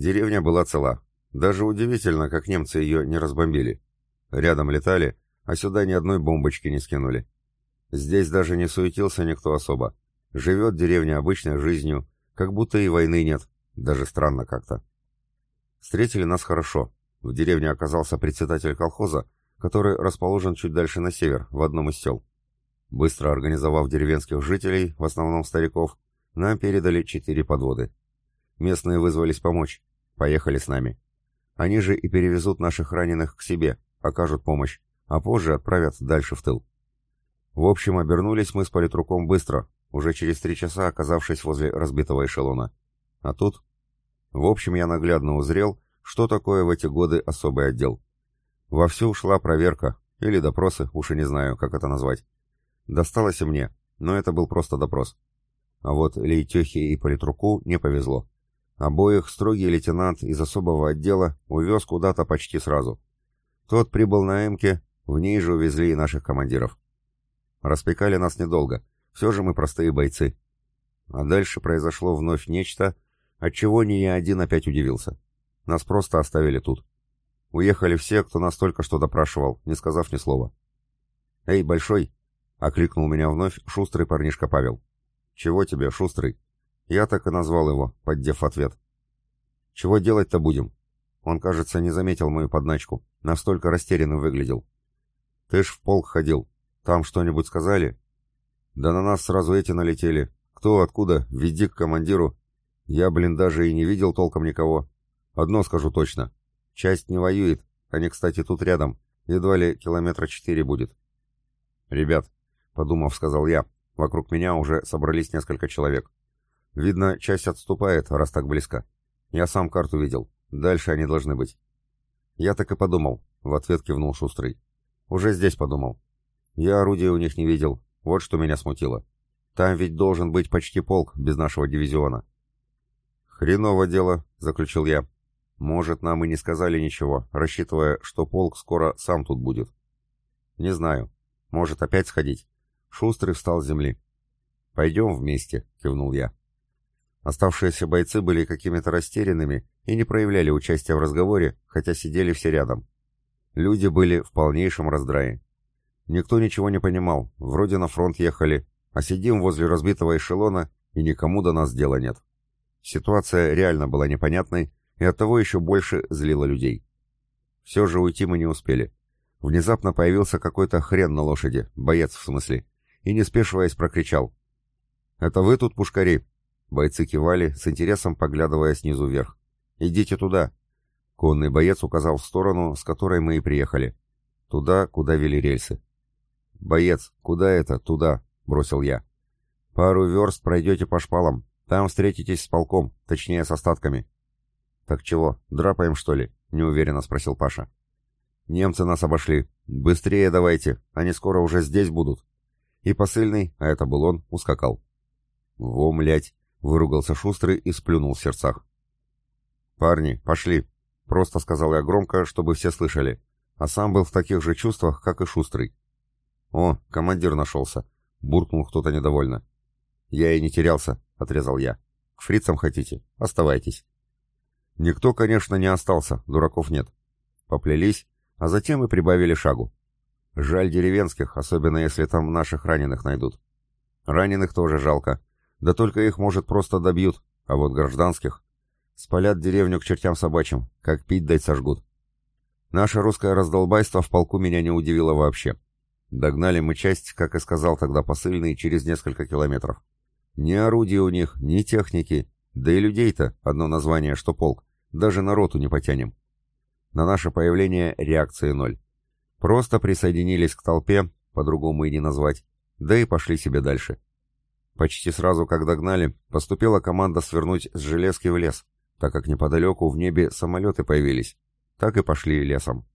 Деревня была цела. Даже удивительно, как немцы ее не разбомбили. Рядом летали, а сюда ни одной бомбочки не скинули. Здесь даже не суетился никто особо. Живет деревня обычной жизнью, как будто и войны нет. Даже странно как-то. Встретили нас хорошо. В деревне оказался председатель колхоза, который расположен чуть дальше на север, в одном из сел. Быстро организовав деревенских жителей, в основном стариков, нам передали четыре подводы. Местные вызвались помочь. Поехали с нами. Они же и перевезут наших раненых к себе, окажут помощь, а позже отправят дальше в тыл. В общем, обернулись мы с политруком быстро, уже через три часа оказавшись возле разбитого эшелона. А тут... В общем, я наглядно узрел, что такое в эти годы особый отдел. Вовсю шла проверка, или допросы, уж и не знаю, как это назвать. Досталось и мне, но это был просто допрос. А вот Лейтехе и политруку не повезло. Обоих строгий лейтенант из особого отдела увез куда-то почти сразу. Тот прибыл на Эмке, в ней же увезли и наших командиров. Распекали нас недолго, все же мы простые бойцы. А дальше произошло вновь нечто, от чего не я один опять удивился. Нас просто оставили тут. Уехали все, кто нас только что допрашивал, не сказав ни слова. «Эй, Большой!» — окликнул меня вновь шустрый парнишка Павел. «Чего тебе, шустрый?» Я так и назвал его, поддев ответ. «Чего делать-то будем?» Он, кажется, не заметил мою подначку, настолько растерянным выглядел. «Ты ж в полк ходил. Там что-нибудь сказали?» «Да на нас сразу эти налетели. Кто, откуда? Веди к командиру. Я, блин, даже и не видел толком никого. Одно скажу точно. Часть не воюет. Они, кстати, тут рядом. Едва ли километра четыре будет. «Ребят», — подумав, сказал я, — вокруг меня уже собрались несколько человек. Видно, часть отступает, раз так близко. Я сам карту видел. Дальше они должны быть. Я так и подумал, — в ответ кивнул Шустрый. Уже здесь подумал. Я орудия у них не видел. Вот что меня смутило. Там ведь должен быть почти полк без нашего дивизиона. «Хреново дело», — заключил я. Может, нам и не сказали ничего, рассчитывая, что полк скоро сам тут будет. Не знаю. Может, опять сходить? Шустрый встал с земли. «Пойдем вместе», — кивнул я. Оставшиеся бойцы были какими-то растерянными и не проявляли участия в разговоре, хотя сидели все рядом. Люди были в полнейшем раздрае. Никто ничего не понимал, вроде на фронт ехали, а сидим возле разбитого эшелона, и никому до нас дела нет. Ситуация реально была непонятной, и оттого еще больше злило людей. Все же уйти мы не успели. Внезапно появился какой-то хрен на лошади, боец в смысле, и не спешиваясь прокричал. «Это вы тут, пушкари?» Бойцы кивали, с интересом поглядывая снизу вверх. «Идите туда!» Конный боец указал в сторону, с которой мы и приехали. Туда, куда вели рельсы. «Боец, куда это? Туда!» — бросил я. «Пару верст пройдете по шпалам. Там встретитесь с полком, точнее, с остатками. «Так чего, драпаем, что ли?» — неуверенно спросил Паша. «Немцы нас обошли. Быстрее давайте, они скоро уже здесь будут». И посыльный, а это был он, ускакал. «Во, млять!» — выругался Шустрый и сплюнул в сердцах. «Парни, пошли!» — просто сказал я громко, чтобы все слышали, а сам был в таких же чувствах, как и Шустрый. «О, командир нашелся!» — буркнул кто-то недовольно. «Я и не терялся», — отрезал я. «К фрицам хотите? Оставайтесь». Никто, конечно, не остался, дураков нет. Поплелись, а затем и прибавили шагу. Жаль деревенских, особенно если там наших раненых найдут. Раненых тоже жалко. Да только их, может, просто добьют, а вот гражданских... Спалят деревню к чертям собачьим, как пить дать сожгут. Наше русское раздолбайство в полку меня не удивило вообще. Догнали мы часть, как и сказал тогда посыльный, через несколько километров. Ни орудий у них, ни техники, да и людей-то одно название, что полк. Даже на роту не потянем. На наше появление реакции ноль. Просто присоединились к толпе, по-другому и не назвать, да и пошли себе дальше. Почти сразу, как догнали, поступила команда свернуть с железки в лес, так как неподалеку в небе самолеты появились. Так и пошли лесом.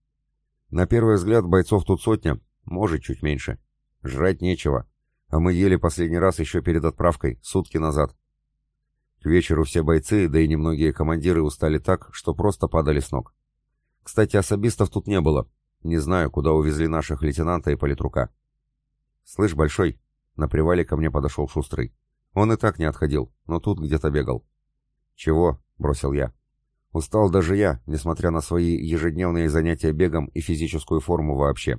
На первый взгляд бойцов тут сотня, может, чуть меньше. Жрать нечего, а мы ели последний раз еще перед отправкой, сутки назад. К вечеру все бойцы, да и немногие командиры устали так, что просто падали с ног. Кстати, особистов тут не было. Не знаю, куда увезли наших лейтенанта и политрука. «Слышь, Большой!» На привале ко мне подошел Шустрый. Он и так не отходил, но тут где-то бегал. «Чего?» — бросил я. Устал даже я, несмотря на свои ежедневные занятия бегом и физическую форму вообще.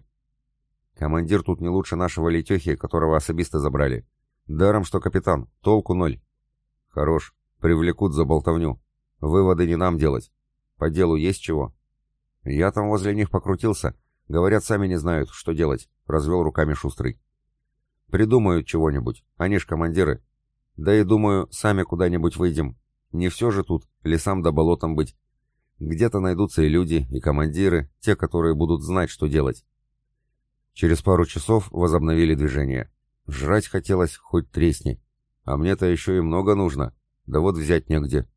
Командир тут не лучше нашего Летехи, которого особисты забрали. Даром, что капитан, толку ноль. Хорош, привлекут за болтовню. Выводы не нам делать. По делу есть чего? Я там возле них покрутился. Говорят, сами не знают, что делать, развел руками Шустрый. Придумают чего-нибудь, они ж командиры. Да и думаю, сами куда-нибудь выйдем, не все же тут, лесам да болотам быть. Где-то найдутся и люди, и командиры, те, которые будут знать, что делать. Через пару часов возобновили движение. Жрать хотелось, хоть тресни. А мне-то еще и много нужно. Да вот взять негде.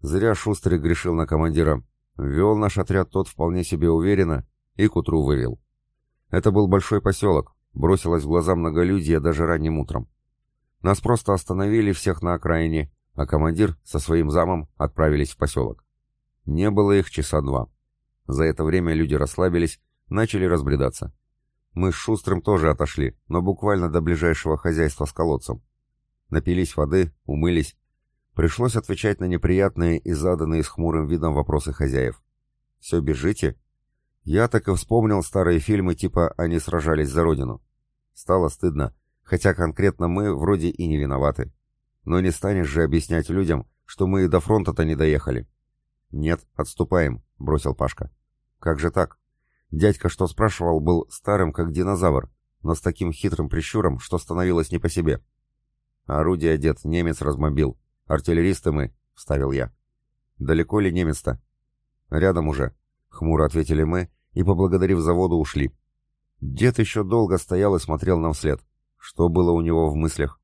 Зря Шустрый грешил на командира. Вел наш отряд тот вполне себе уверенно и к утру вывел. Это был большой поселок. Бросилось в глаза многолюдие даже ранним утром. Нас просто остановили всех на окраине а командир со своим замом отправились в поселок. Не было их часа два. За это время люди расслабились, начали разбредаться. Мы с Шустрым тоже отошли, но буквально до ближайшего хозяйства с колодцем. Напились воды, умылись. Пришлось отвечать на неприятные и заданные с хмурым видом вопросы хозяев. «Все бежите?» Я так и вспомнил старые фильмы типа «Они сражались за родину». Стало стыдно, хотя конкретно мы вроде и не виноваты. Но не станешь же объяснять людям, что мы и до фронта-то не доехали. Нет, отступаем, бросил Пашка. Как же так? Дядька, что спрашивал, был старым, как динозавр, но с таким хитрым прищуром, что становилось не по себе. Орудие дед немец размобил. Артиллеристы мы, вставил я. Далеко ли немец-то? Рядом уже, хмуро ответили мы и, поблагодарив заводу, ушли. Дед еще долго стоял и смотрел нам вслед. Что было у него в мыслях?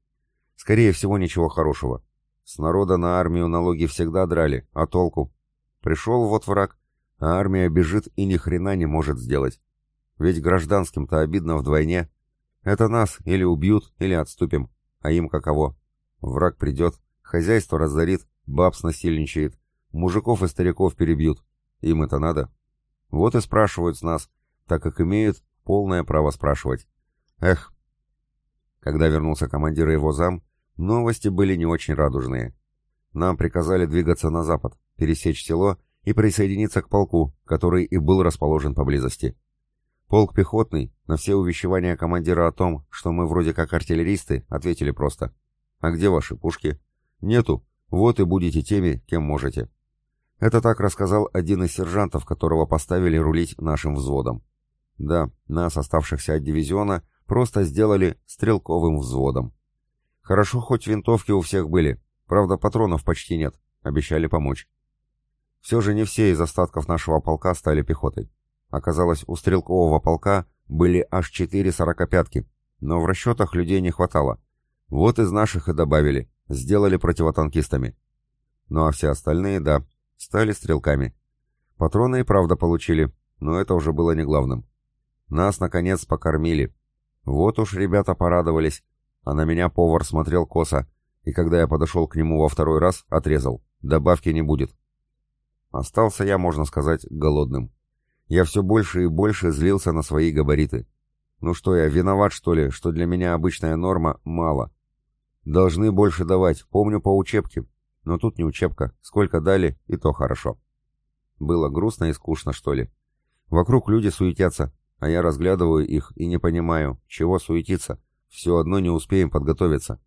Скорее всего, ничего хорошего. С народа на армию налоги всегда драли, а толку? Пришел вот враг, а армия бежит и ни хрена не может сделать. Ведь гражданским-то обидно вдвойне. Это нас или убьют, или отступим. А им каково? Враг придет, хозяйство разорит, баб снасильничает, мужиков и стариков перебьют. Им это надо? Вот и спрашивают с нас, так как имеют полное право спрашивать. Эх, когда вернулся командир и его зам, новости были не очень радужные. Нам приказали двигаться на запад, пересечь село и присоединиться к полку, который и был расположен поблизости. Полк пехотный, на все увещевания командира о том, что мы вроде как артиллеристы, ответили просто. «А где ваши пушки?» «Нету. Вот и будете теми, кем можете». Это так рассказал один из сержантов, которого поставили рулить нашим взводом. Да, нас, оставшихся от дивизиона, просто сделали стрелковым взводом. Хорошо, хоть винтовки у всех были, правда патронов почти нет, обещали помочь. Все же не все из остатков нашего полка стали пехотой. Оказалось, у стрелкового полка были аж четыре сорокопятки, но в расчетах людей не хватало. Вот из наших и добавили, сделали противотанкистами. Ну а все остальные, да, стали стрелками. Патроны и правда получили, но это уже было не главным. Нас, наконец, покормили, вот уж ребята порадовались, а на меня повар смотрел косо, и когда я подошел к нему во второй раз, отрезал. Добавки не будет. Остался я, можно сказать, голодным. Я все больше и больше злился на свои габариты. Ну что я, виноват, что ли, что для меня обычная норма мало? Должны больше давать, помню по учебке. Но тут не учебка, сколько дали, и то хорошо. Было грустно и скучно, что ли. Вокруг люди суетятся, а я разглядываю их и не понимаю, чего суетиться. Все одно не успеем подготовиться.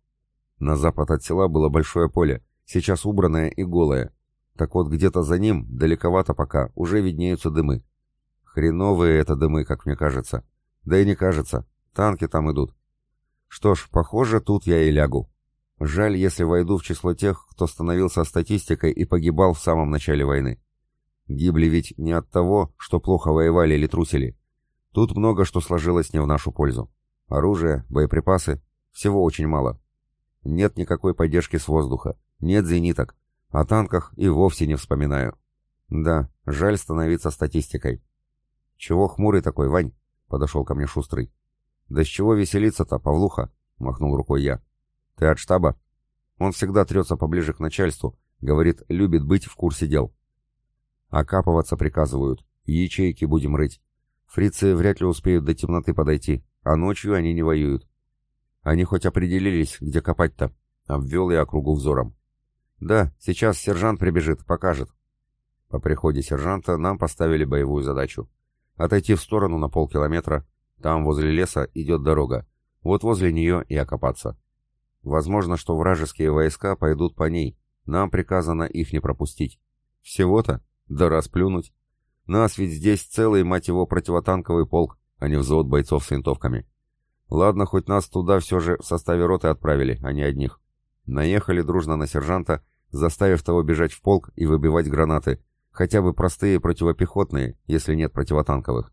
На запад от села было большое поле, сейчас убранное и голое. Так вот, где-то за ним, далековато пока, уже виднеются дымы. Хреновые это дымы, как мне кажется. Да и не кажется, танки там идут. Что ж, похоже, тут я и лягу. Жаль, если войду в число тех, кто становился статистикой и погибал в самом начале войны. Гибли ведь не от того, что плохо воевали или трусили, Тут много что сложилось не в нашу пользу. Оружие, боеприпасы, всего очень мало. Нет никакой поддержки с воздуха, нет зениток. О танках и вовсе не вспоминаю. Да, жаль становиться статистикой. Чего хмурый такой, Вань? Подошел ко мне Шустрый. Да с чего веселиться-то, Павлуха? Махнул рукой я. Ты от штаба? Он всегда трется поближе к начальству, говорит, любит быть в курсе дел. Окапываться приказывают, ячейки будем рыть. Фрицы вряд ли успеют до темноты подойти, а ночью они не воюют. Они хоть определились, где копать-то, обвел я округу взором. Да, сейчас сержант прибежит, покажет. По приходе сержанта нам поставили боевую задачу. Отойти в сторону на полкилометра, там возле леса идет дорога, вот возле нее и окопаться. Возможно, что вражеские войска пойдут по ней, нам приказано их не пропустить. Всего-то? Да расплюнуть. Нас ведь здесь целый, мать его, противотанковый полк, а не взвод бойцов с винтовками. Ладно, хоть нас туда все же в составе роты отправили, а не одних. Наехали дружно на сержанта, заставив того бежать в полк и выбивать гранаты, хотя бы простые противопехотные, если нет противотанковых.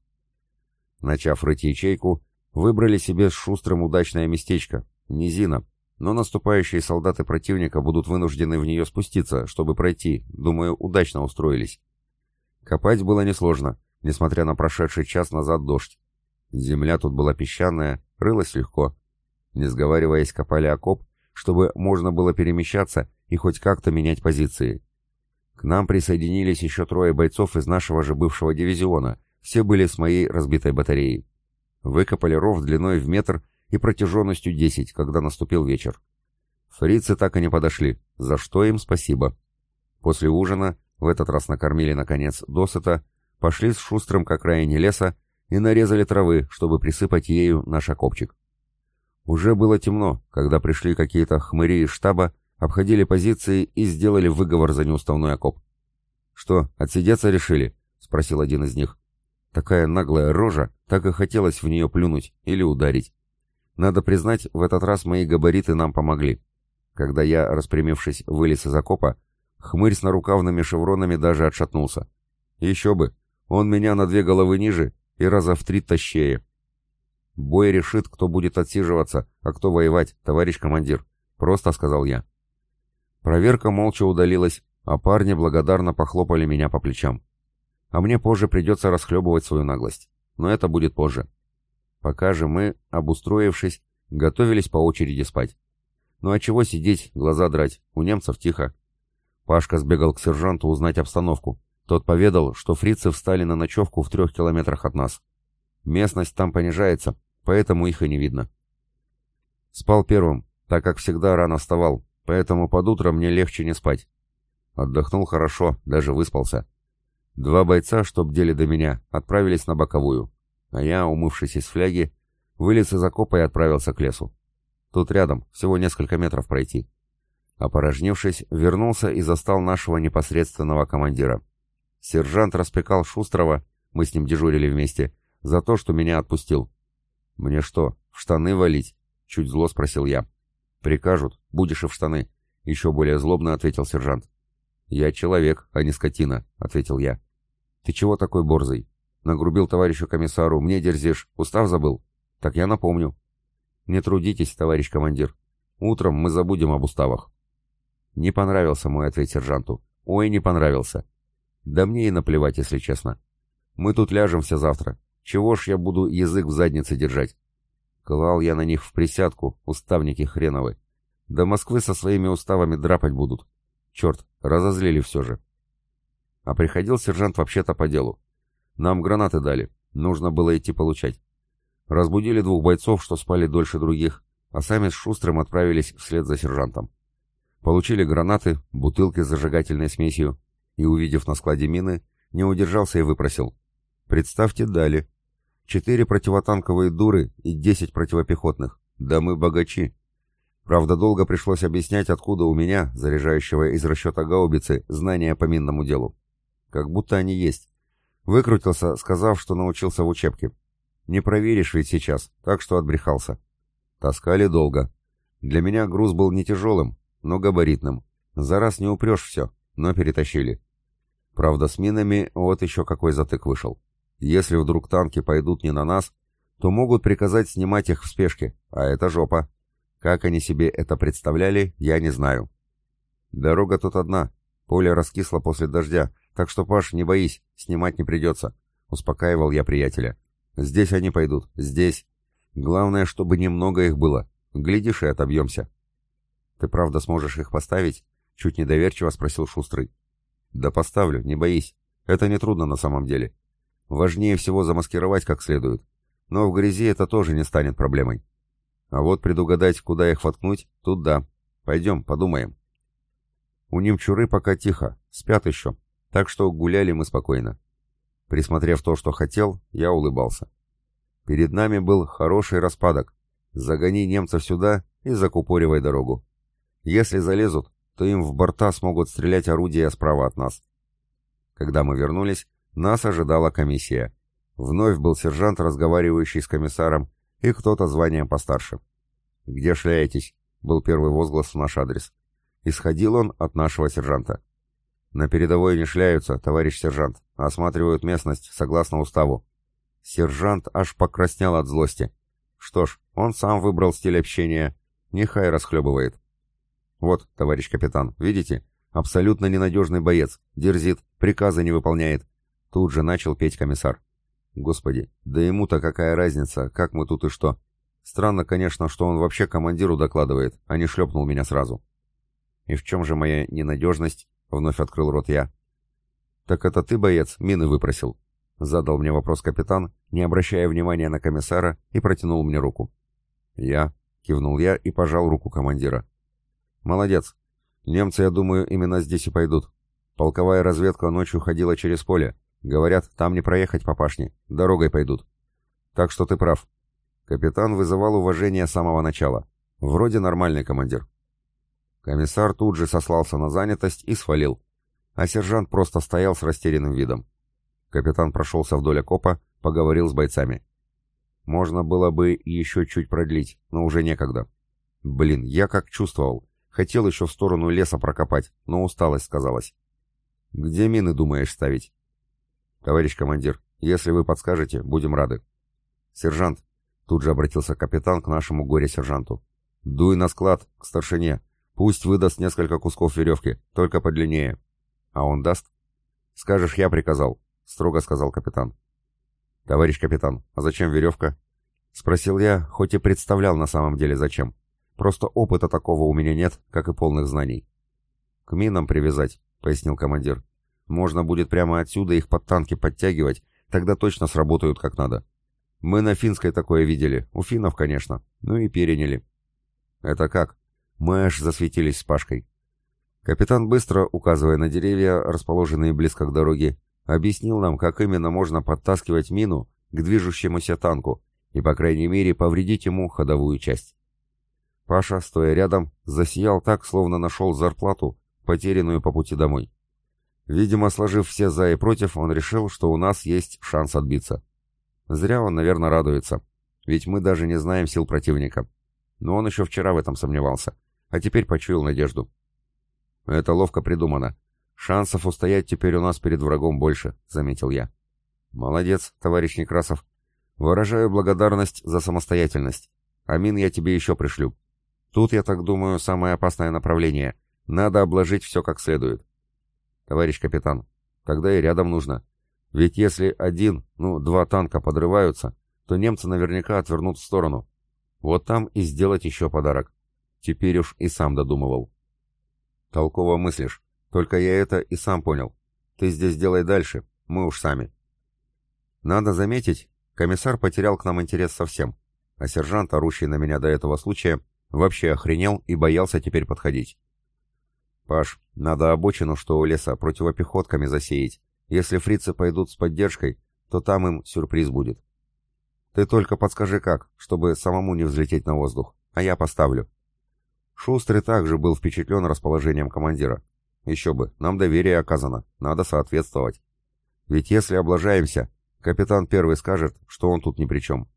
Начав рыть ячейку, выбрали себе с шустрым удачное местечко, низина, но наступающие солдаты противника будут вынуждены в нее спуститься, чтобы пройти, думаю, удачно устроились. Копать было несложно, несмотря на прошедший час назад дождь. Земля тут была песчаная, рылась легко. Не сговариваясь, копали окоп, чтобы можно было перемещаться и хоть как-то менять позиции. К нам присоединились еще трое бойцов из нашего же бывшего дивизиона, все были с моей разбитой батареей. Выкопали ров длиной в метр и протяженностью 10, когда наступил вечер. Фрицы так и не подошли, за что им спасибо. После ужина, в этот раз накормили, наконец, досыта, пошли с шустрым к окраине леса и нарезали травы, чтобы присыпать ею наш окопчик. Уже было темно, когда пришли какие-то хмыри из штаба, обходили позиции и сделали выговор за неуставной окоп. «Что, отсидеться решили?» — спросил один из них. Такая наглая рожа, так и хотелось в нее плюнуть или ударить. Надо признать, в этот раз мои габариты нам помогли. Когда я, распрямившись, вылез из окопа, хмырь с нарукавными шевронами даже отшатнулся. Еще бы, он меня на две головы ниже и раза в три тащее. Бой решит, кто будет отсиживаться, а кто воевать, товарищ командир. Просто сказал я. Проверка молча удалилась, а парни благодарно похлопали меня по плечам. А мне позже придется расхлебывать свою наглость. Но это будет позже. Пока же мы, обустроившись, готовились по очереди спать. Ну а чего сидеть, глаза драть, у немцев тихо. Пашка сбегал к сержанту узнать обстановку. Тот поведал, что фрицы встали на ночевку в трех километрах от нас. Местность там понижается, поэтому их и не видно. Спал первым, так как всегда рано вставал, поэтому под утро мне легче не спать. Отдохнул хорошо, даже выспался. Два бойца, что бдели до меня, отправились на боковую а я, умывшись из фляги, вылез из окопа и отправился к лесу. Тут рядом, всего несколько метров пройти. Опорожнившись, вернулся и застал нашего непосредственного командира. Сержант распекал Шустрова, мы с ним дежурили вместе, за то, что меня отпустил. «Мне что, в штаны валить?» — чуть зло спросил я. «Прикажут, будешь и в штаны», — еще более злобно ответил сержант. «Я человек, а не скотина», — ответил я. «Ты чего такой борзый? Нагрубил товарищу комиссару, мне дерзишь, устав забыл? Так я напомню. Не трудитесь, товарищ командир. Утром мы забудем об уставах. Не понравился мой ответ сержанту. Ой, не понравился. Да мне и наплевать, если честно. Мы тут ляжем все завтра. Чего ж я буду язык в заднице держать? Клал я на них в присядку, уставники хреновы. До Москвы со своими уставами драпать будут. Черт, разозлили все же. А приходил сержант вообще-то по делу. Нам гранаты дали. Нужно было идти получать. Разбудили двух бойцов, что спали дольше других, а сами с Шустрым отправились вслед за сержантом. Получили гранаты, бутылки с зажигательной смесью, и, увидев на складе мины, не удержался и выпросил. «Представьте, дали. Четыре противотанковые дуры и десять противопехотных. Да мы богачи!» Правда, долго пришлось объяснять, откуда у меня, заряжающего из расчета гаубицы, знания по минному делу. Как будто они есть, Выкрутился, сказав, что научился в учебке. Не проверишь ведь сейчас, так что отбрехался. Таскали долго. Для меня груз был не тяжелым, но габаритным. За раз не упрешь все, но перетащили. Правда, с минами вот еще какой затык вышел. Если вдруг танки пойдут не на нас, то могут приказать снимать их в спешке, а это жопа. Как они себе это представляли, я не знаю. Дорога тут одна, поле раскисло после дождя, так что, Паш, не боись, снимать не придется», — успокаивал я приятеля. «Здесь они пойдут, здесь. Главное, чтобы немного их было. Глядишь и отобьемся». «Ты правда сможешь их поставить?» — чуть недоверчиво спросил Шустрый. «Да поставлю, не боись. Это нетрудно на самом деле. Важнее всего замаскировать как следует. Но в грязи это тоже не станет проблемой. А вот предугадать, куда их воткнуть, тут да. Пойдем, подумаем». У немчуры пока тихо, спят еще, Так что гуляли мы спокойно. Присмотрев то, что хотел, я улыбался. Перед нами был хороший распадок. Загони немцев сюда и закупоривай дорогу. Если залезут, то им в борта смогут стрелять орудия справа от нас. Когда мы вернулись, нас ожидала комиссия. Вновь был сержант, разговаривающий с комиссаром, и кто-то званием постарше. «Где шляетесь?» — был первый возглас в наш адрес. Исходил он от нашего сержанта. «На передовой не шляются, товарищ сержант, осматривают местность, согласно уставу». Сержант аж покраснел от злости. Что ж, он сам выбрал стиль общения, нехай расхлебывает. «Вот, товарищ капитан, видите? Абсолютно ненадежный боец, дерзит, приказы не выполняет». Тут же начал петь комиссар. «Господи, да ему-то какая разница, как мы тут и что? Странно, конечно, что он вообще командиру докладывает, а не шлепнул меня сразу». «И в чем же моя ненадежность?» — вновь открыл рот я. «Так это ты, боец, мины выпросил?» — задал мне вопрос капитан, не обращая внимания на комиссара, и протянул мне руку. «Я», — кивнул я и пожал руку командира. «Молодец. Немцы, я думаю, именно здесь и пойдут. Полковая разведка ночью ходила через поле. Говорят, там не проехать по пашне, дорогой пойдут. Так что ты прав. Капитан вызывал уважение с самого начала. Вроде нормальный командир. Комиссар тут же сослался на занятость и свалил. А сержант просто стоял с растерянным видом. Капитан прошелся вдоль окопа, поговорил с бойцами. Можно было бы еще чуть продлить, но уже некогда. Блин, я как чувствовал. Хотел еще в сторону леса прокопать, но усталость сказалась. «Где мины думаешь ставить?» «Товарищ командир, если вы подскажете, будем рады». «Сержант», — тут же обратился капитан к нашему горе-сержанту. «Дуй на склад, к старшине. Пусть выдаст несколько кусков веревки, только подлиннее». «А он даст?» «Скажешь, я приказал», — строго сказал капитан. «Товарищ капитан, а зачем веревка?» — спросил я, хоть и представлял на самом деле зачем. Просто опыта такого у меня нет, как и полных знаний. «К минам привязать», — пояснил командир. «Можно будет прямо отсюда их под танки подтягивать, тогда точно сработают как надо. Мы на финской такое видели, у финнов, конечно, ну и переняли». «Это как?» Мы аж засветились с Пашкой. Капитан быстро, указывая на деревья, расположенные близко к дороге, объяснил нам, как именно можно подтаскивать мину к движущемуся танку и, по крайней мере, повредить ему ходовую часть. Паша, стоя рядом, засиял так, словно нашел зарплату, потерянную по пути домой. Видимо, сложив все «за» и «против», он решил, что у нас есть шанс отбиться. Зря он, наверное, радуется, ведь мы даже не знаем сил противника. Но он еще вчера в этом сомневался, а теперь почуял надежду. Это ловко придумано. Шансов устоять теперь у нас перед врагом больше, заметил я. Молодец, товарищ Некрасов. Выражаю благодарность за самостоятельность. Амин я тебе еще пришлю. Тут, я так думаю, самое опасное направление. Надо обложить все как следует. Товарищ капитан, тогда и рядом нужно. Ведь если один, ну, два танка подрываются, то немцы наверняка отвернут в сторону. Вот там и сделать еще подарок. Теперь уж и сам додумывал. Толково мыслишь. Только я это и сам понял. Ты здесь делай дальше, мы уж сами. Надо заметить, комиссар потерял к нам интерес совсем, а сержант, орущий на меня до этого случая, Вообще охренел и боялся теперь подходить. «Паш, надо обочину, что у леса, противопехотками засеять. Если фрицы пойдут с поддержкой, то там им сюрприз будет. Ты только подскажи как, чтобы самому не взлететь на воздух, а я поставлю». Шустрый также был впечатлен расположением командира. Еще бы, нам доверие оказано, надо соответствовать. Ведь если облажаемся, капитан первый скажет, что он тут ни при чем.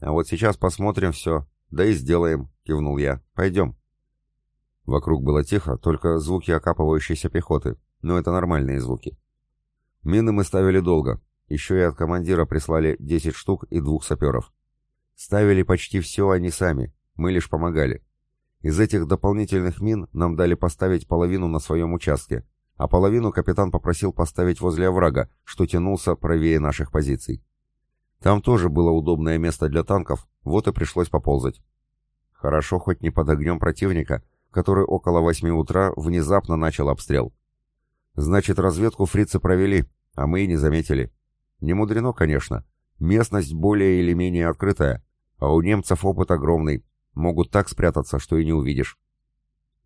А вот сейчас посмотрим все, да и сделаем, — кивнул я. «Пойдем». Вокруг было тихо, только звуки окапывающейся пехоты, но это нормальные звуки. Мины мы ставили долго, еще и от командира прислали 10 штук и двух саперов. Ставили почти все они сами, мы лишь помогали. Из этих дополнительных мин нам дали поставить половину на своем участке, а половину капитан попросил поставить возле оврага, что тянулся правее наших позиций. Там тоже было удобное место для танков, вот и пришлось поползать. Хорошо хоть не под огнем противника, который около восьми утра внезапно начал обстрел. Значит, разведку фрицы провели, а мы и не заметили. Не мудрено, конечно. Местность более или менее открытая, а у немцев опыт огромный. Могут так спрятаться, что и не увидишь.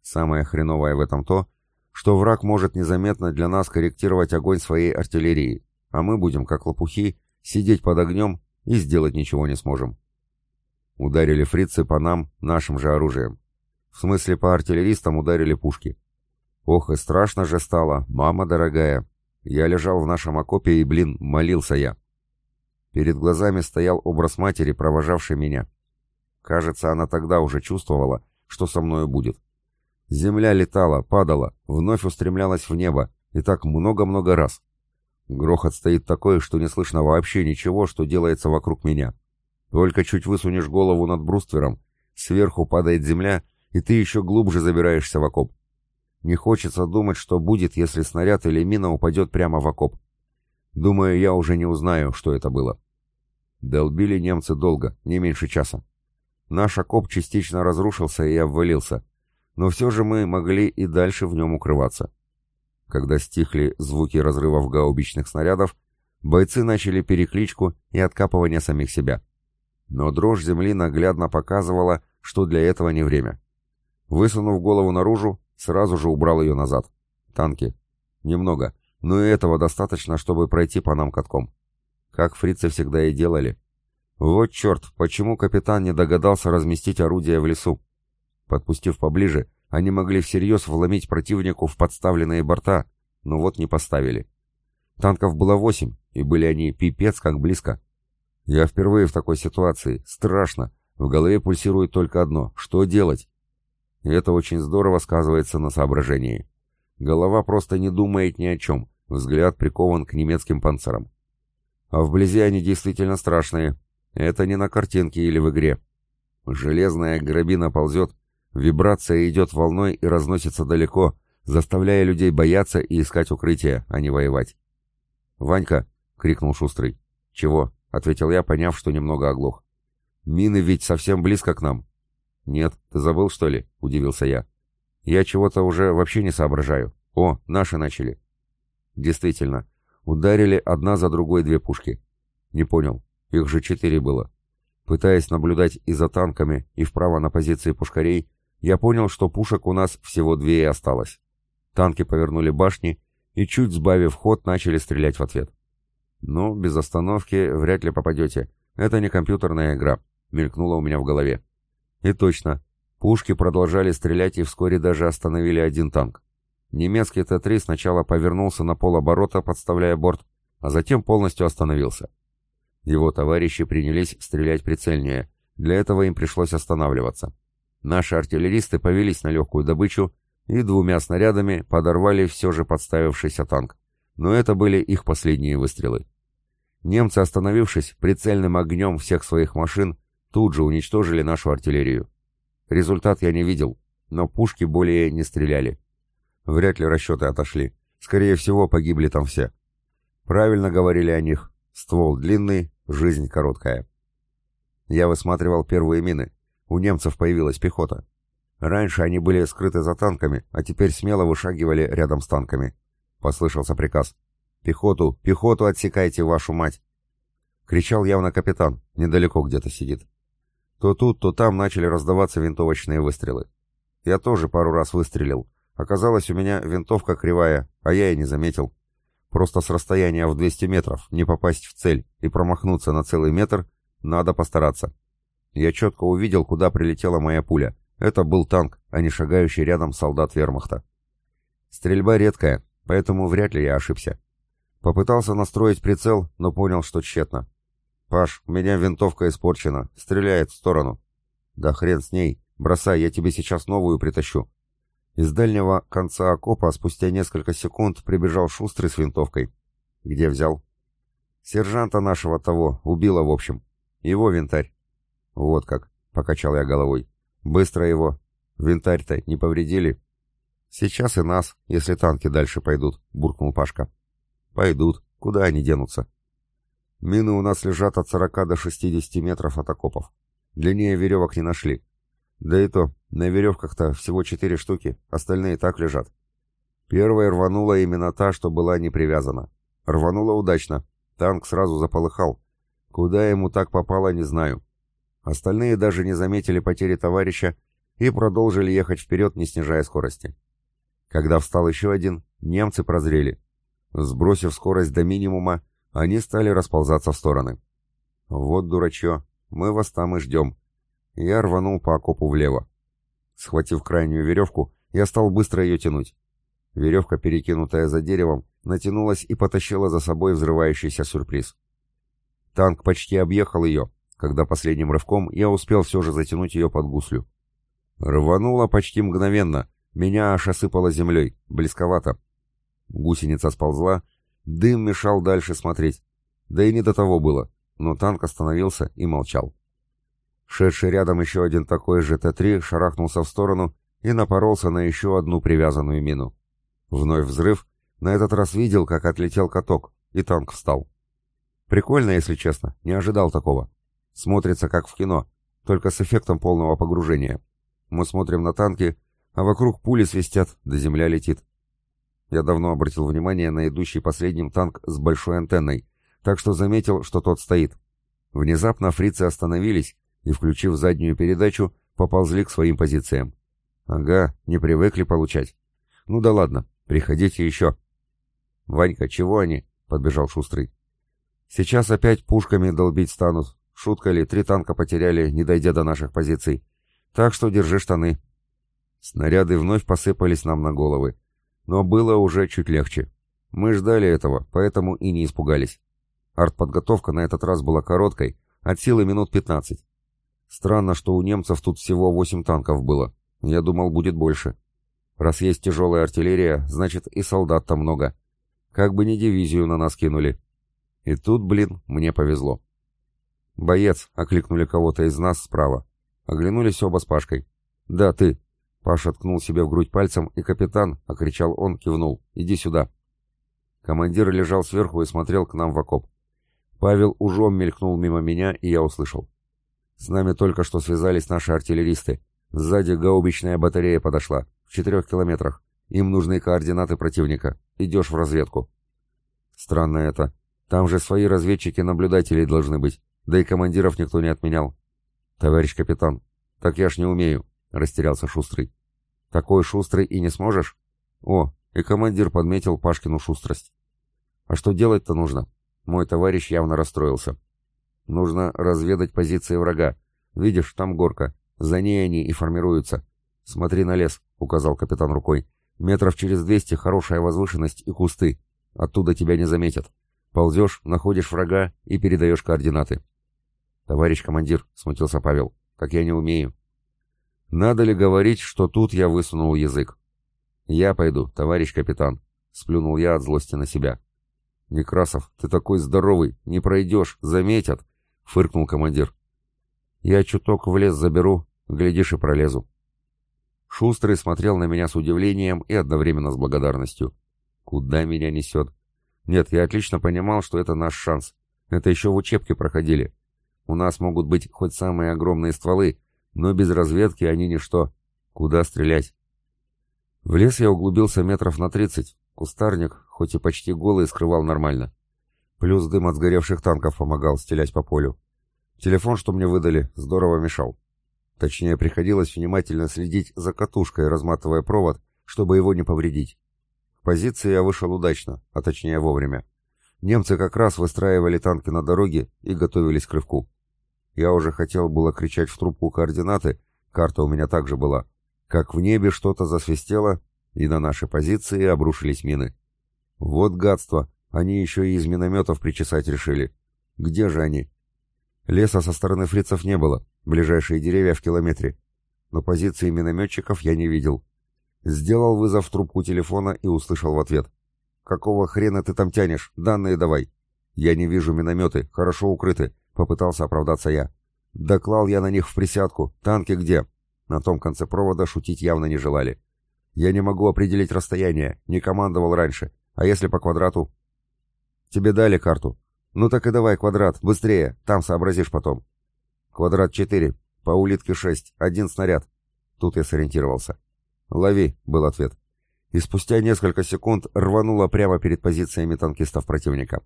Самое хреновое в этом то, что враг может незаметно для нас корректировать огонь своей артиллерии, а мы будем, как лопухи, сидеть под огнем и сделать ничего не сможем. Ударили фрицы по нам нашим же оружием. В смысле, по артиллеристам ударили пушки. Ох, и страшно же стало, мама дорогая. Я лежал в нашем окопе и, блин, молился я. Перед глазами стоял образ матери, провожавшей меня. Кажется, она тогда уже чувствовала, что со мною будет. Земля летала, падала, вновь устремлялась в небо, и так много-много раз. Грохот стоит такой, что не слышно вообще ничего, что делается вокруг меня. Только чуть высунешь голову над бруствером, сверху падает земля, и ты еще глубже забираешься в окоп. Не хочется думать, что будет, если снаряд или мина упадет прямо в окоп. Думаю, я уже не узнаю, что это было. Долбили немцы долго, не меньше часа. Наш окоп частично разрушился и обвалился, но все же мы могли и дальше в нем укрываться. Когда стихли звуки разрывов гаубичных снарядов, бойцы начали перекличку и откапывание самих себя. Но дрожь земли наглядно показывала, что для этого не время. Высунув голову наружу, сразу же убрал ее назад. Танки. Немного, но и этого достаточно, чтобы пройти по нам катком. Как фрицы всегда и делали. Вот черт, почему капитан не догадался разместить орудия в лесу? Подпустив поближе, они могли всерьез вломить противнику в подставленные борта, но вот не поставили. Танков было восемь, и были они пипец как близко. Я впервые в такой ситуации. Страшно. В голове пульсирует только одно. Что делать? И это очень здорово сказывается на соображении. Голова просто не думает ни о чем. Взгляд прикован к немецким панцирам. А вблизи они действительно страшные. Это не на картинке или в игре. Железная грабина ползет, вибрация идет волной и разносится далеко, заставляя людей бояться и искать укрытие, а не воевать. «Ванька!» — крикнул Шустрый. «Чего?» — ответил я, поняв, что немного оглох. «Мины ведь совсем близко к нам». «Нет, ты забыл, что ли?» — удивился я. «Я чего-то уже вообще не соображаю. О, наши начали». «Действительно, ударили одна за другой две пушки». «Не понял, их же четыре было». Пытаясь наблюдать и за танками, и вправо на позиции пушкарей, я понял, что пушек у нас всего две и осталось. Танки повернули башни и, чуть сбавив ход, начали стрелять в ответ. «Ну, без остановки вряд ли попадете. Это не компьютерная игра», — мелькнуло у меня в голове. И точно. Пушки продолжали стрелять и вскоре даже остановили один танк. Немецкий Т-3 сначала повернулся на полоборота, подставляя борт, а затем полностью остановился. Его товарищи принялись стрелять прицельнее. Для этого им пришлось останавливаться. Наши артиллеристы повелись на легкую добычу и двумя снарядами подорвали все же подставившийся танк. Но это были их последние выстрелы. Немцы, остановившись, прицельным огнем всех своих машин тут же уничтожили нашу артиллерию. Результат я не видел, но пушки более не стреляли. Вряд ли расчеты отошли. Скорее всего, погибли там все. Правильно говорили о них. Ствол длинный, жизнь короткая. Я высматривал первые мины. У немцев появилась пехота. Раньше они были скрыты за танками, а теперь смело вышагивали рядом с танками. Послышался приказ. «Пехоту! Пехоту отсекайте, вашу мать!» Кричал явно капитан, недалеко где-то сидит. То тут, то там начали раздаваться винтовочные выстрелы. Я тоже пару раз выстрелил. Оказалось, у меня винтовка кривая, а я и не заметил. Просто с расстояния в 200 метров не попасть в цель и промахнуться на целый метр надо постараться. Я четко увидел, куда прилетела моя пуля. Это был танк, а не шагающий рядом солдат вермахта. Стрельба редкая, поэтому вряд ли я ошибся. Попытался настроить прицел, но понял, что тщетно. «Паш, у меня винтовка испорчена. Стреляет в сторону». «Да хрен с ней. Бросай, я тебе сейчас новую притащу». Из дальнего конца окопа спустя несколько секунд прибежал Шустрый с винтовкой. «Где взял?» «Сержанта нашего того. Убило, в общем. Его винтарь». «Вот как», — покачал я головой. «Быстро его. Винтарь-то не повредили?» «Сейчас и нас, если танки дальше пойдут», — буркнул Пашка. «Пойдут. Куда они денутся?» Мины у нас лежат от 40 до 60 метров от окопов. Длиннее веревок не нашли. Да и то, на веревках-то всего четыре штуки, остальные так лежат. Первая рванула именно та, что была не привязана. Рванула удачно. Танк сразу заполыхал. Куда ему так попало, не знаю. Остальные даже не заметили потери товарища и продолжили ехать вперед, не снижая скорости. Когда встал еще один, немцы прозрели. Сбросив скорость до минимума, они стали расползаться в стороны. «Вот дурачье, мы вас там и ждем». Я рванул по окопу влево. Схватив крайнюю веревку, я стал быстро ее тянуть. Веревка, перекинутая за деревом, натянулась и потащила за собой взрывающийся сюрприз. Танк почти объехал ее, когда последним рывком я успел все же затянуть ее под гуслю. Рвануло почти мгновенно, меня аж осыпало землей, близковато. Гусеница сползла, дым мешал дальше смотреть. Да и не до того было, но танк остановился и молчал. Шедший рядом еще один такой же Т-3 шарахнулся в сторону и напоролся на еще одну привязанную мину. Вновь взрыв, на этот раз видел, как отлетел каток, и танк встал. Прикольно, если честно, не ожидал такого. Смотрится как в кино, только с эффектом полного погружения. Мы смотрим на танки, а вокруг пули свистят, да земля летит. Я давно обратил внимание на идущий последним танк с большой антенной, так что заметил, что тот стоит. Внезапно фрицы остановились и, включив заднюю передачу, поползли к своим позициям. Ага, не привыкли получать. Ну да ладно, приходите еще. Ванька, чего они? Подбежал Шустрый. Сейчас опять пушками долбить станут. Шутка ли, три танка потеряли, не дойдя до наших позиций. Так что держи штаны. Снаряды вновь посыпались нам на головы. Но было уже чуть легче. Мы ждали этого, поэтому и не испугались. Артподготовка на этот раз была короткой, от силы минут 15. Странно, что у немцев тут всего 8 танков было. Я думал, будет больше. Раз есть тяжелая артиллерия, значит и солдат там много. Как бы не дивизию на нас кинули. И тут, блин, мне повезло. «Боец!» — окликнули кого-то из нас справа. Оглянулись оба с Пашкой. «Да, ты!» Паша ткнул себе в грудь пальцем, и капитан, — окричал он, кивнул. «Иди сюда!» Командир лежал сверху и смотрел к нам в окоп. Павел ужом мелькнул мимо меня, и я услышал. С нами только что связались наши артиллеристы. Сзади гаубичная батарея подошла. В четырех километрах. Им нужны координаты противника. Идешь в разведку. Странно это. Там же свои разведчики-наблюдатели должны быть. Да и командиров никто не отменял. Товарищ капитан, так я ж не умею, растерялся Шустрый. Такой шустрый и не сможешь? О, и командир подметил Пашкину шустрость. А что делать-то нужно? Мой товарищ явно расстроился. Нужно разведать позиции врага. Видишь, там горка. За ней они и формируются. Смотри на лес, указал капитан рукой. Метров через двести хорошая возвышенность и кусты. Оттуда тебя не заметят. Ползешь, находишь врага и передаешь координаты. Товарищ командир, смутился Павел, как я не умею. Надо ли говорить, что тут я высунул язык? Я пойду, товарищ капитан, сплюнул я от злости на себя. Некрасов, ты такой здоровый, не пройдешь, заметят, — фыркнул командир. «Я чуток в лес заберу, глядишь и пролезу». Шустрый смотрел на меня с удивлением и одновременно с благодарностью. «Куда меня несет?» «Нет, я отлично понимал, что это наш шанс. Это еще в учебке проходили. У нас могут быть хоть самые огромные стволы, но без разведки они ничто. Куда стрелять?» В лес я углубился метров на тридцать. Кустарник, хоть и почти голый, скрывал нормально. Плюс дым от сгоревших танков помогал, стелясь по полю. Телефон, что мне выдали, здорово мешал. Точнее, приходилось внимательно следить за катушкой, разматывая провод, чтобы его не повредить. В позиции я вышел удачно, а точнее вовремя. Немцы как раз выстраивали танки на дороге и готовились к рывку. Я уже хотел было кричать в трубку координаты, карта у меня также была, как в небе что-то засвистело, и на наши позиции обрушились мины. Вот гадство, они еще и из минометов причесать решили. Где же они? Леса со стороны фрицев не было, ближайшие деревья в километре. Но позиции минометчиков я не видел. Сделал вызов в трубку телефона и услышал в ответ. «Какого хрена ты там тянешь? Данные давай!» «Я не вижу минометы, хорошо укрыты», — попытался оправдаться я. «Доклал я на них в присядку. Танки где?» На том конце провода шутить явно не желали. «Я не могу определить расстояние, не командовал раньше. А если по квадрату?» Тебе дали карту. Ну так и давай квадрат, быстрее, там сообразишь потом. Квадрат 4, по улитке 6, один снаряд. Тут я сориентировался. Лови, был ответ. И спустя несколько секунд рвануло прямо перед позициями танкистов противника.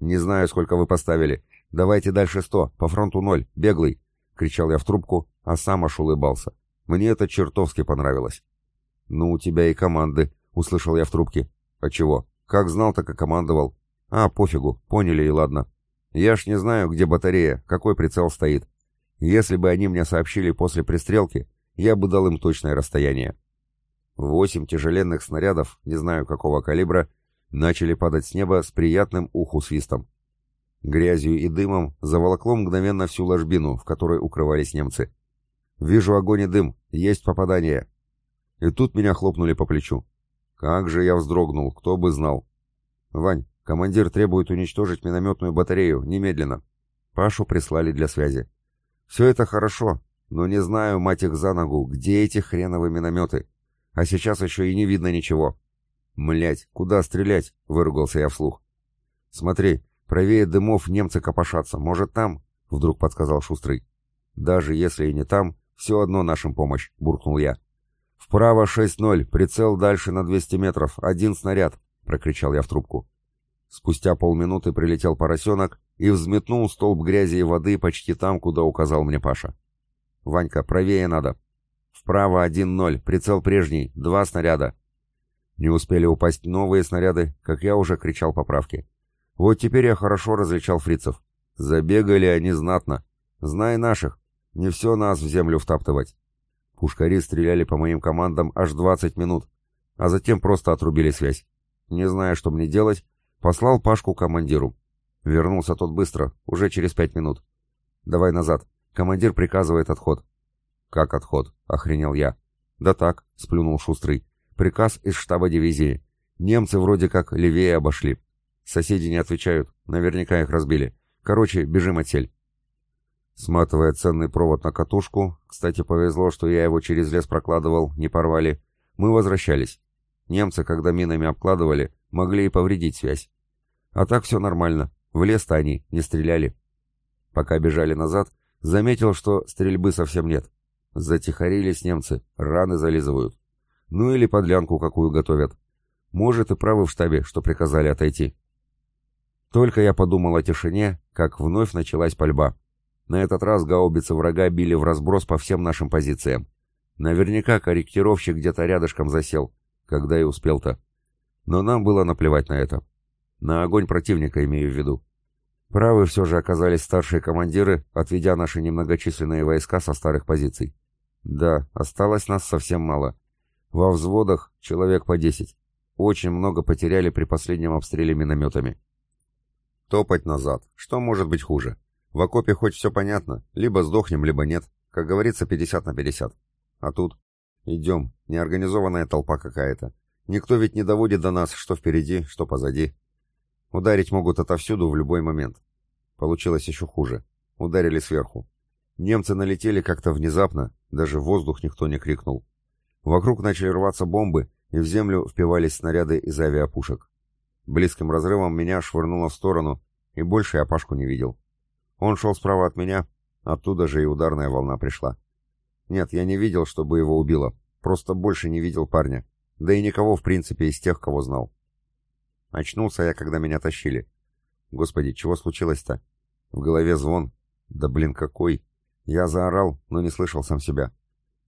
«Не знаю, сколько вы поставили. Давайте дальше сто, по фронту ноль, беглый!» — кричал я в трубку, а сам аж улыбался. Мне это чертовски понравилось. «Ну, у тебя и команды», — услышал я в трубке. «А чего? Как знал, так и командовал». «А, пофигу, поняли и ладно. Я ж не знаю, где батарея, какой прицел стоит. Если бы они мне сообщили после пристрелки, я бы дал им точное расстояние». Восемь тяжеленных снарядов, не знаю какого калибра, начали падать с неба с приятным уху свистом. Грязью и дымом заволокло мгновенно всю ложбину, в которой укрывались немцы. «Вижу огонь и дым, есть попадание!» И тут меня хлопнули по плечу. Как же я вздрогнул, кто бы знал. «Вань, командир требует уничтожить минометную батарею, немедленно». Пашу прислали для связи. «Все это хорошо, но не знаю, мать их за ногу, где эти хреновые минометы? А сейчас еще и не видно ничего». «Млять, куда стрелять?» — выругался я вслух. «Смотри, правее дымов немцы копошатся. Может, там?» — вдруг подсказал Шустрый. «Даже если и не там, все одно нашим помощь», — буркнул я. «Вправо 6-0, прицел дальше на 200 метров, один снаряд», — прокричал я в трубку. Спустя полминуты прилетел поросенок и взметнул столб грязи и воды почти там, куда указал мне Паша. «Ванька, правее надо». «Вправо 1-0, прицел прежний, два снаряда». Не успели упасть новые снаряды, как я уже кричал поправки. Вот теперь я хорошо различал фрицев. Забегали они знатно. Знай наших, не все нас в землю втаптывать. Пушкари стреляли по моим командам аж 20 минут, а затем просто отрубили связь. Не зная, что мне делать, послал Пашку командиру. Вернулся тот быстро, уже через пять минут. «Давай назад. Командир приказывает отход». «Как отход?» — охренел я. «Да так», — сплюнул Шустрый. «Приказ из штаба дивизии. Немцы вроде как левее обошли. Соседи не отвечают, наверняка их разбили. Короче, бежим отсель». Сматывая ценный провод на катушку, кстати, повезло, что я его через лес прокладывал, не порвали, мы возвращались. Немцы, когда минами обкладывали, могли и повредить связь. А так все нормально, в лес-то они не стреляли. Пока бежали назад, заметил, что стрельбы совсем нет. Затихарились немцы, раны зализывают. Ну или подлянку какую готовят. Может и правы в штабе, что приказали отойти. Только я подумал о тишине, как вновь началась пальба. На этот раз гаубицы врага били в разброс по всем нашим позициям. Наверняка корректировщик где-то рядышком засел, когда и успел-то. Но нам было наплевать на это. На огонь противника имею в виду. Правы все же оказались старшие командиры, отведя наши немногочисленные войска со старых позиций. Да, осталось нас совсем мало. Во взводах человек по десять. Очень много потеряли при последнем обстреле минометами. Топать назад. Что может быть хуже? В окопе хоть все понятно, либо сдохнем, либо нет. Как говорится, 50 на 50. А тут... Идем, неорганизованная толпа какая-то. Никто ведь не доводит до нас, что впереди, что позади. Ударить могут отовсюду в любой момент. Получилось еще хуже. Ударили сверху. Немцы налетели как-то внезапно, даже в воздух никто не крикнул. Вокруг начали рваться бомбы, и в землю впивались снаряды из авиапушек. Близким разрывом меня швырнуло в сторону, и больше я Пашку не видел. Он шел справа от меня, оттуда же и ударная волна пришла. Нет, я не видел, чтобы его убило, просто больше не видел парня, да и никого, в принципе, из тех, кого знал. Очнулся я, когда меня тащили. Господи, чего случилось-то? В голове звон. Да блин, какой! Я заорал, но не слышал сам себя.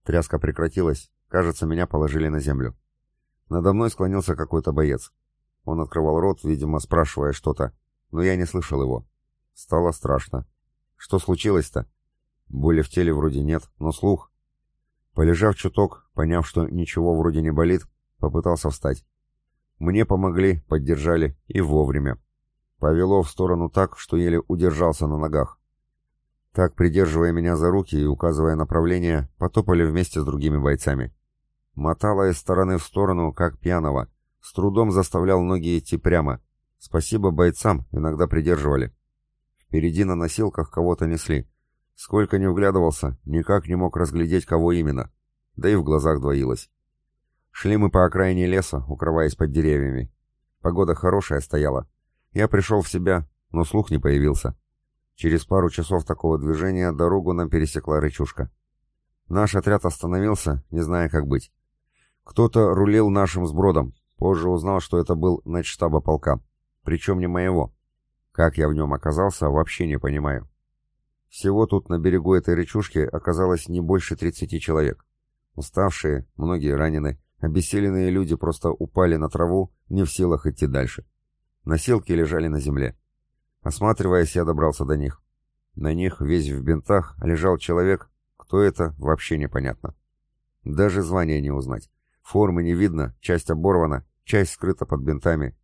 Тряска прекратилась, кажется, меня положили на землю. Надо мной склонился какой-то боец. Он открывал рот, видимо, спрашивая что-то, но я не слышал его. Стало страшно. Что случилось-то? Боли в теле вроде нет, но слух. Полежав чуток, поняв, что ничего вроде не болит, попытался встать. Мне помогли, поддержали и вовремя. Повело в сторону так, что еле удержался на ногах. Так, придерживая меня за руки и указывая направление, потопали вместе с другими бойцами. Мотало из стороны в сторону, как пьяного. С трудом заставлял ноги идти прямо. Спасибо бойцам, иногда придерживали. Впереди на носилках кого-то несли. Сколько не вглядывался, никак не мог разглядеть, кого именно. Да и в глазах двоилось. Шли мы по окраине леса, укрываясь под деревьями. Погода хорошая стояла. Я пришел в себя, но слух не появился. Через пару часов такого движения дорогу нам пересекла рычушка. Наш отряд остановился, не зная, как быть. Кто-то рулил нашим сбродом. Позже узнал, что это был начштаба полка. Причем не моего. Как я в нем оказался, вообще не понимаю. Всего тут на берегу этой речушки оказалось не больше 30 человек. Уставшие, многие ранены, Обессиленные люди просто упали на траву, не в силах идти дальше. Носилки лежали на земле. Осматриваясь, я добрался до них. На них, весь в бинтах, лежал человек. Кто это, вообще непонятно. Даже звания не узнать. Формы не видно, часть оборвана, часть скрыта под бинтами.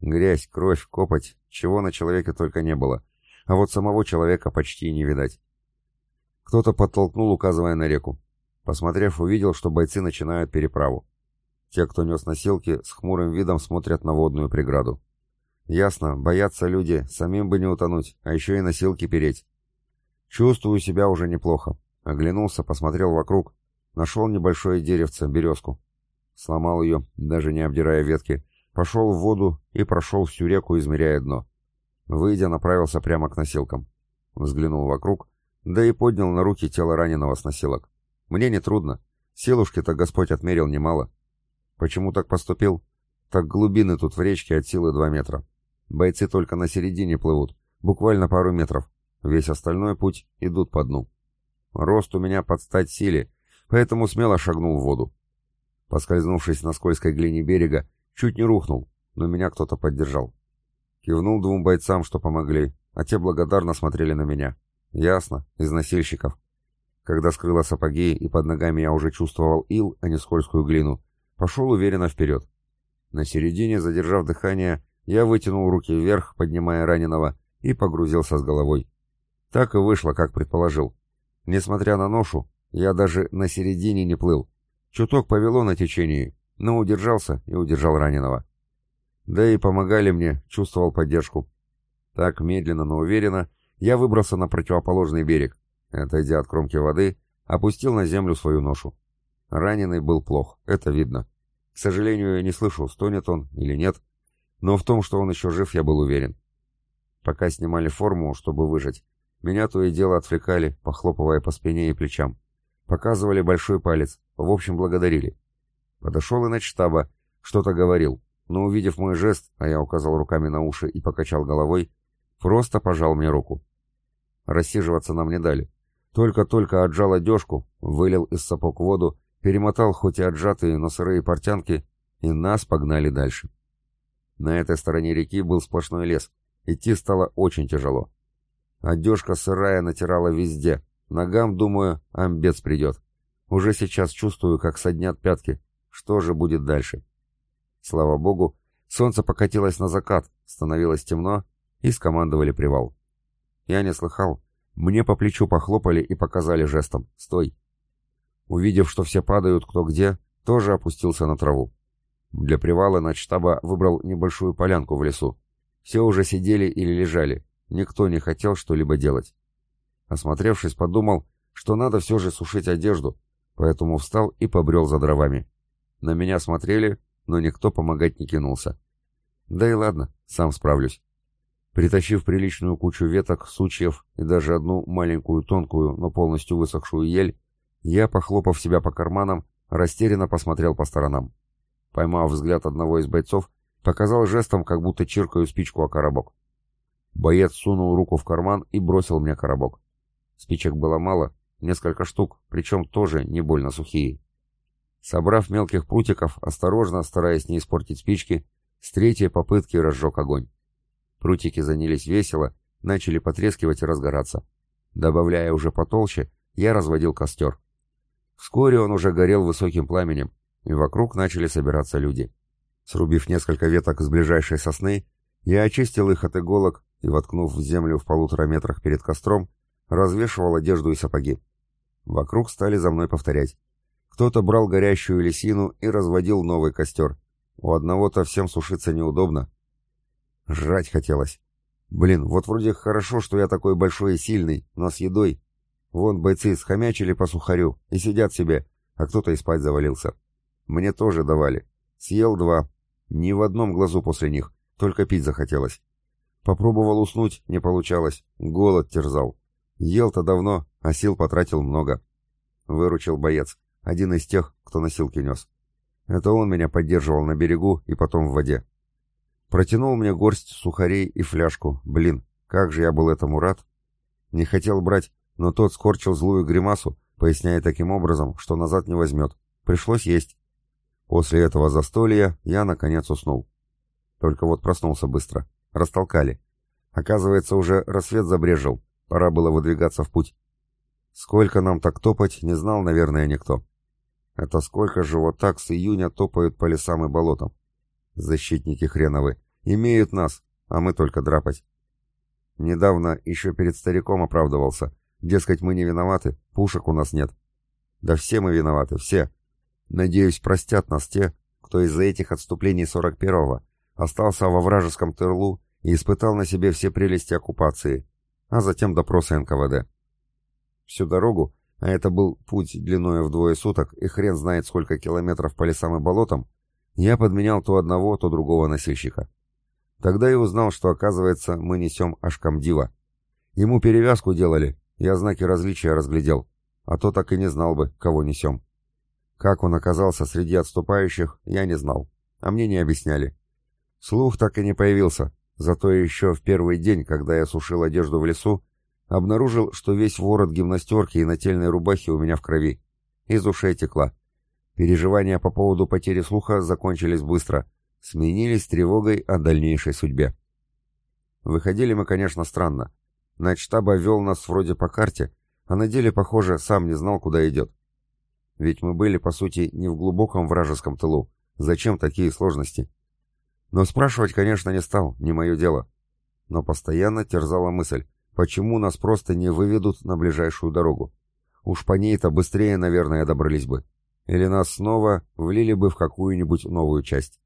Грязь, кровь, копоть, чего на человеке только не было. А вот самого человека почти не видать. Кто-то подтолкнул, указывая на реку. Посмотрев, увидел, что бойцы начинают переправу. Те, кто нес носилки, с хмурым видом смотрят на водную преграду. Ясно, боятся люди, самим бы не утонуть, а еще и носилки переть. Чувствую себя уже неплохо. Оглянулся, посмотрел вокруг. Нашел небольшое деревце, березку. Сломал ее, даже не обдирая ветки. Пошел в воду и прошел всю реку, измеряя дно. Выйдя, направился прямо к носилкам. Взглянул вокруг, да и поднял на руки тело раненого с носилок. Мне не трудно. Силушки-то Господь отмерил немало. Почему так поступил? Так глубины тут в речке от силы 2 метра. Бойцы только на середине плывут, буквально пару метров. Весь остальной путь идут по дну. Рост у меня под стать силе, поэтому смело шагнул в воду. Поскользнувшись на скользкой глине берега, чуть не рухнул, но меня кто-то поддержал. Кивнул двум бойцам, что помогли, а те благодарно смотрели на меня. Ясно, из носильщиков. Когда скрыла сапоги и под ногами я уже чувствовал ил, а не скользкую глину, пошел уверенно вперед. На середине, задержав дыхание, я вытянул руки вверх, поднимая раненого, и погрузился с головой. Так и вышло, как предположил. Несмотря на ношу, я даже на середине не плыл. Чуток повело на течении, но удержался и удержал раненого. Да и помогали мне, чувствовал поддержку. Так медленно, но уверенно я выбрался на противоположный берег, отойдя от кромки воды, опустил на землю свою ношу. Раненый был плох, это видно. К сожалению, я не слышу, стонет он или нет, но в том, что он еще жив, я был уверен. Пока снимали форму, чтобы выжить, меня то и дело отвлекали, похлопывая по спине и плечам. Показывали большой палец, в общем, благодарили. Подошел и штаба, что-то говорил, но увидев мой жест, а я указал руками на уши и покачал головой, просто пожал мне руку. Рассиживаться нам не дали. Только-только отжал одежку, вылил из сапог воду, перемотал хоть и отжатые, но сырые портянки, и нас погнали дальше. На этой стороне реки был сплошной лес. Идти стало очень тяжело. Одежка сырая натирала везде. Ногам, думаю, амбец придет. Уже сейчас чувствую, как соднят пятки. Что же будет дальше? Слава богу, солнце покатилось на закат, становилось темно, и скомандовали привал. Я не слыхал. Мне по плечу похлопали и показали жестом «Стой!». Увидев, что все падают кто где, тоже опустился на траву. Для привала начштаба выбрал небольшую полянку в лесу. Все уже сидели или лежали, никто не хотел что-либо делать. Осмотревшись, подумал, что надо все же сушить одежду, поэтому встал и побрел за дровами. На меня смотрели, но никто помогать не кинулся. Да и ладно, сам справлюсь. Притащив приличную кучу веток, сучьев и даже одну маленькую тонкую, но полностью высохшую ель, я, похлопав себя по карманам, растерянно посмотрел по сторонам. Поймав взгляд одного из бойцов, показал жестом, как будто чиркаю спичку о коробок. Боец сунул руку в карман и бросил мне коробок. Спичек было мало, несколько штук, причем тоже не больно сухие. Собрав мелких прутиков, осторожно, стараясь не испортить спички, с третьей попытки разжег огонь. Прутики занялись весело, начали потрескивать и разгораться. Добавляя уже потолще, я разводил костер. Вскоре он уже горел высоким пламенем, и вокруг начали собираться люди. Срубив несколько веток с ближайшей сосны, я очистил их от иголок и, воткнув в землю в полутора метрах перед костром, развешивал одежду и сапоги. Вокруг стали за мной повторять. Кто-то брал горящую лисину и разводил новый костер. У одного-то всем сушиться неудобно. Жрать хотелось. Блин, вот вроде хорошо, что я такой большой и сильный, но с едой. Вон бойцы схомячили по сухарю и сидят себе, а кто-то и спать завалился. Мне тоже давали. Съел два. Ни в одном глазу после них, только пить захотелось. Попробовал уснуть, не получалось. Голод терзал. Ел-то давно, а сил потратил много. Выручил боец, один из тех, кто носилки нес. Это он меня поддерживал на берегу и потом в воде. Протянул мне горсть сухарей и фляжку. Блин, как же я был этому рад. Не хотел брать, но тот скорчил злую гримасу, поясняя таким образом, что назад не возьмет. Пришлось есть. После этого застолья я, наконец, уснул. Только вот проснулся быстро. Растолкали. Оказывается, уже рассвет забрежил. Пора было выдвигаться в путь. Сколько нам так топать, не знал, наверное, никто. Это сколько же вот так с июня топают по лесам и болотам. Защитники хреновы. Имеют нас, а мы только драпать. Недавно еще перед стариком оправдывался. Дескать, мы не виноваты, пушек у нас нет. Да все мы виноваты, все. Надеюсь, простят нас те, кто из-за этих отступлений 41-го остался во вражеском тырлу и испытал на себе все прелести оккупации, а затем допросы НКВД. Всю дорогу, а это был путь длиной в двое суток и хрен знает сколько километров по лесам и болотам, я подменял то одного, то другого носильщика. Тогда и узнал, что, оказывается, мы несем Ашкамдива. Ему перевязку делали, я знаки различия разглядел, а то так и не знал бы, кого несем. Как он оказался среди отступающих, я не знал, а мне не объясняли. Слух так и не появился, зато еще в первый день, когда я сушил одежду в лесу, обнаружил, что весь ворот гимнастерки и нательной рубахи у меня в крови. Из ушей текла. Переживания по поводу потери слуха закончились быстро, сменились тревогой о дальнейшей судьбе. Выходили мы, конечно, странно. Начтаба вел нас вроде по карте, а на деле, похоже, сам не знал, куда идет. Ведь мы были, по сути, не в глубоком вражеском тылу. Зачем такие сложности? Но спрашивать, конечно, не стал, не мое дело. Но постоянно терзала мысль, почему нас просто не выведут на ближайшую дорогу. Уж по ней-то быстрее, наверное, добрались бы или нас снова влили бы в какую-нибудь новую часть.